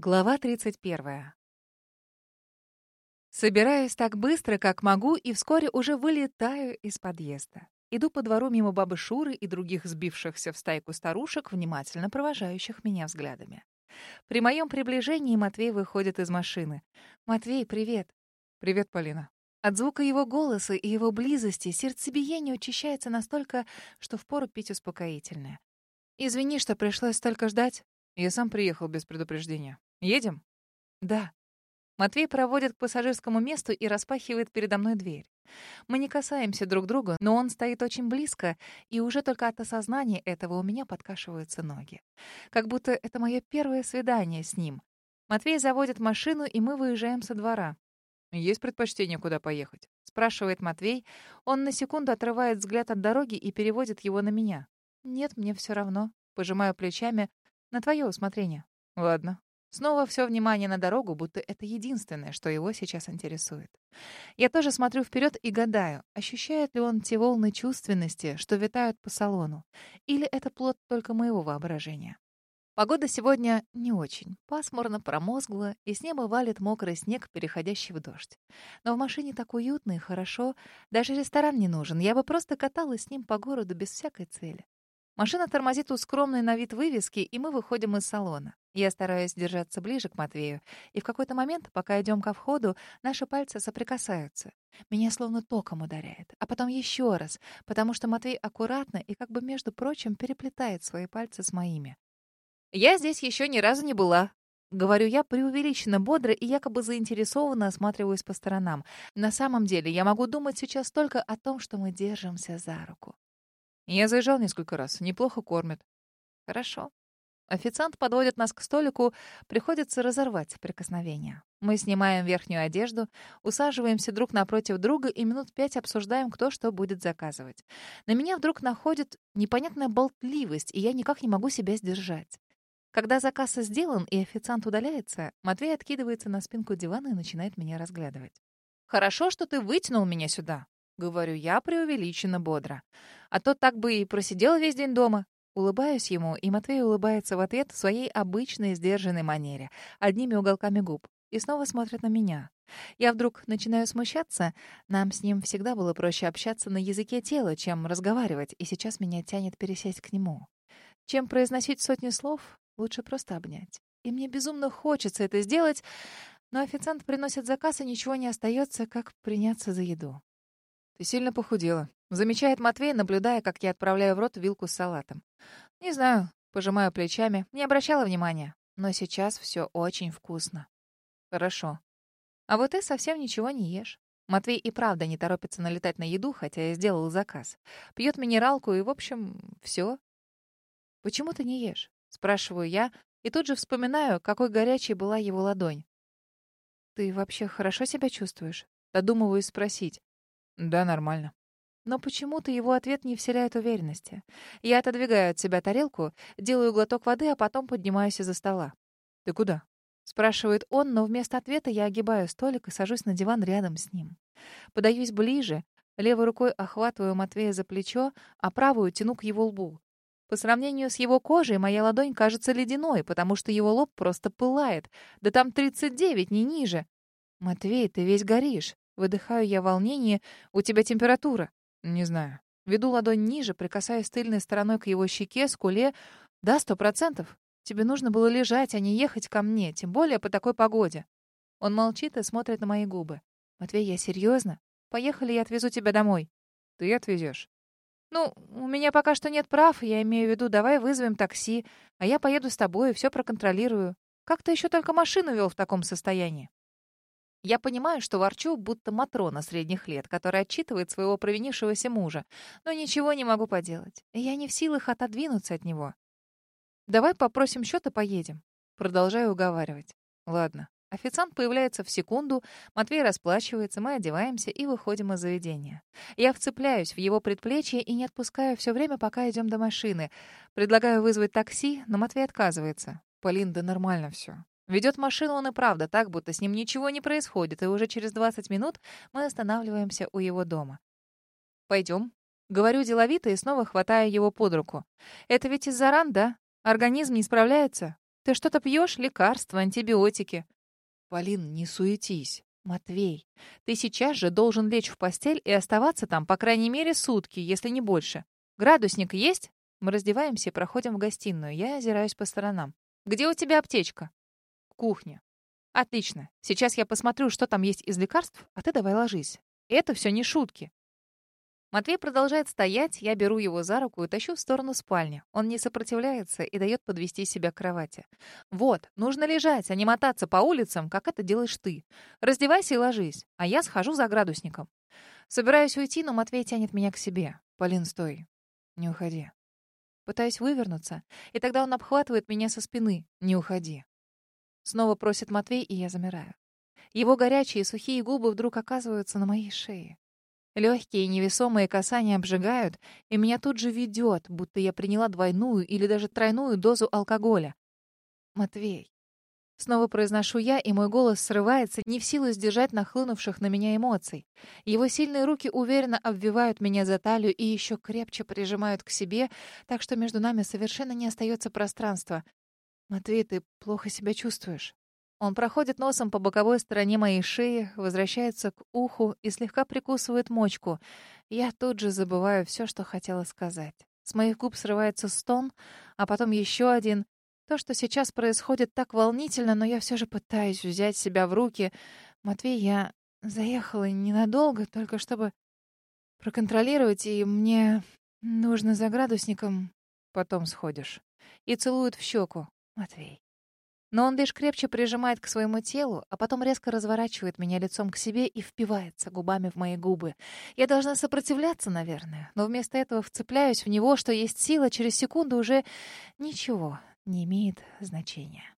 Глава 31. Собираюсь так быстро, как могу, и вскоре уже вылетаю из подъезда. Иду по двору мимо бабы Шуры и других сбившихся в стайку старушек, внимательно провожающих меня взглядами. При моем приближении Матвей выходит из машины. «Матвей, привет!» «Привет, Полина!» От звука его голоса и его близости сердцебиение учащается настолько, что впору пить успокоительное. «Извини, что пришлось столько ждать. Я сам приехал без предупреждения. Едем? Да. Матвей проводит к пассажирскому месту и распахивает передо мной дверь. Мы не касаемся друг друга, но он стоит очень близко, и уже только от осознания этого у меня подкашиваются ноги. Как будто это мое первое свидание с ним. Матвей заводит машину, и мы выезжаем со двора. «Есть предпочтение, куда поехать?» — спрашивает Матвей. Он на секунду отрывает взгляд от дороги и переводит его на меня. «Нет, мне все равно». Пожимаю плечами. «На твое усмотрение». «Ладно, Снова все внимание на дорогу, будто это единственное, что его сейчас интересует. Я тоже смотрю вперед и гадаю, ощущает ли он те волны чувственности, что витают по салону, или это плод только моего воображения. Погода сегодня не очень. Пасмурно, промозгло, и с неба валит мокрый снег, переходящий в дождь. Но в машине так уютно и хорошо. Даже ресторан не нужен. Я бы просто каталась с ним по городу без всякой цели. Машина тормозит у скромной на вид вывески, и мы выходим из салона. Я стараюсь держаться ближе к Матвею, и в какой-то момент, пока идем ко входу, наши пальцы соприкасаются. Меня словно током ударяет, а потом еще раз, потому что Матвей аккуратно и как бы, между прочим, переплетает свои пальцы с моими. «Я здесь еще ни разу не была», — говорю я преувеличенно бодро и якобы заинтересованно осматриваюсь по сторонам. На самом деле я могу думать сейчас только о том, что мы держимся за руку. Я заезжал несколько раз. Неплохо кормят. Хорошо. Официант подводит нас к столику, приходится разорвать прикосновение. Мы снимаем верхнюю одежду, усаживаемся друг напротив друга и минут пять обсуждаем, кто что будет заказывать. На меня вдруг находит непонятная болтливость, и я никак не могу себя сдержать. Когда заказ сделан и официант удаляется, Матвей откидывается на спинку дивана и начинает меня разглядывать. «Хорошо, что ты вытянул меня сюда», — говорю я преувеличенно бодро. А то так бы и просидел весь день дома. Улыбаюсь ему, и Матвей улыбается в ответ в своей обычной сдержанной манере, одними уголками губ, и снова смотрит на меня. Я вдруг начинаю смущаться. Нам с ним всегда было проще общаться на языке тела, чем разговаривать, и сейчас меня тянет пересесть к нему. Чем произносить сотни слов, лучше просто обнять. И мне безумно хочется это сделать, но официант приносит заказ, и ничего не остается, как приняться за еду. «Ты сильно похудела», Замечает Матвей, наблюдая, как я отправляю в рот вилку с салатом. Не знаю, пожимаю плечами, не обращала внимания. Но сейчас все очень вкусно. Хорошо. А вот ты совсем ничего не ешь. Матвей и правда не торопится налетать на еду, хотя я сделал заказ. Пьет минералку и, в общем, все. «Почему ты не ешь?» — спрашиваю я, и тут же вспоминаю, какой горячей была его ладонь. «Ты вообще хорошо себя чувствуешь?» Додумываюсь спросить. «Да, нормально». Но почему-то его ответ не вселяет уверенности. Я отодвигаю от себя тарелку, делаю глоток воды, а потом поднимаюсь из-за стола. «Ты куда?» — спрашивает он, но вместо ответа я огибаю столик и сажусь на диван рядом с ним. Подаюсь ближе, левой рукой охватываю Матвея за плечо, а правую тяну к его лбу. По сравнению с его кожей моя ладонь кажется ледяной, потому что его лоб просто пылает. Да там 39, не ниже. «Матвей, ты весь горишь». Выдыхаю я волнение. «У тебя температура». Не знаю. Веду ладонь ниже, прикасаясь тыльной стороной к его щеке, скуле. Да, сто процентов. Тебе нужно было лежать, а не ехать ко мне, тем более по такой погоде. Он молчит и смотрит на мои губы. Матвей, я серьезно? Поехали, я отвезу тебя домой. Ты отвезешь. Ну, у меня пока что нет прав, я имею в виду, давай вызовем такси, а я поеду с тобой и все проконтролирую. Как ты еще только машину вел в таком состоянии? Я понимаю, что ворчу, будто Матрона средних лет, которая отчитывает своего провинившегося мужа, но ничего не могу поделать. Я не в силах отодвинуться от него. «Давай попросим счет и поедем». Продолжаю уговаривать. «Ладно». Официант появляется в секунду, Матвей расплачивается, мы одеваемся и выходим из заведения. Я вцепляюсь в его предплечье и не отпускаю все время, пока идем до машины. Предлагаю вызвать такси, но Матвей отказывается. «Полин, да нормально все. Ведет машину он и правда так, будто с ним ничего не происходит, и уже через 20 минут мы останавливаемся у его дома. «Пойдем». Говорю деловито и снова хватаю его под руку. «Это ведь из-за ран, да? Организм не справляется? Ты что-то пьешь? Лекарства, антибиотики?» «Полин, не суетись. Матвей, ты сейчас же должен лечь в постель и оставаться там, по крайней мере, сутки, если не больше. Градусник есть?» Мы раздеваемся и проходим в гостиную. Я озираюсь по сторонам. «Где у тебя аптечка?» «В кухне». «Отлично. Сейчас я посмотрю, что там есть из лекарств, а ты давай ложись. Это все не шутки». Матвей продолжает стоять, я беру его за руку и тащу в сторону спальни. Он не сопротивляется и дает подвести себя к кровати. «Вот, нужно лежать, а не мотаться по улицам, как это делаешь ты. Раздевайся и ложись, а я схожу за градусником». Собираюсь уйти, но Матвей тянет меня к себе. «Полин, стой. Не уходи». Пытаюсь вывернуться, и тогда он обхватывает меня со спины. «Не уходи». Снова просит Матвей, и я замираю. Его горячие сухие губы вдруг оказываются на моей шее. Легкие невесомые касания обжигают, и меня тут же ведет, будто я приняла двойную или даже тройную дозу алкоголя. «Матвей». Снова произношу я, и мой голос срывается, не в силу сдержать нахлынувших на меня эмоций. Его сильные руки уверенно обвивают меня за талию и еще крепче прижимают к себе, так что между нами совершенно не остается пространства. «Матвей, ты плохо себя чувствуешь?» Он проходит носом по боковой стороне моей шеи, возвращается к уху и слегка прикусывает мочку. Я тут же забываю все, что хотела сказать. С моих губ срывается стон, а потом еще один. То, что сейчас происходит, так волнительно, но я все же пытаюсь взять себя в руки. Матвей, я заехала ненадолго, только чтобы проконтролировать, и мне нужно за градусником. Потом сходишь. И целует в щеку. Матвей. Но он лишь крепче прижимает к своему телу, а потом резко разворачивает меня лицом к себе и впивается губами в мои губы. Я должна сопротивляться, наверное, но вместо этого вцепляюсь в него, что есть сила, через секунду уже ничего не имеет значения.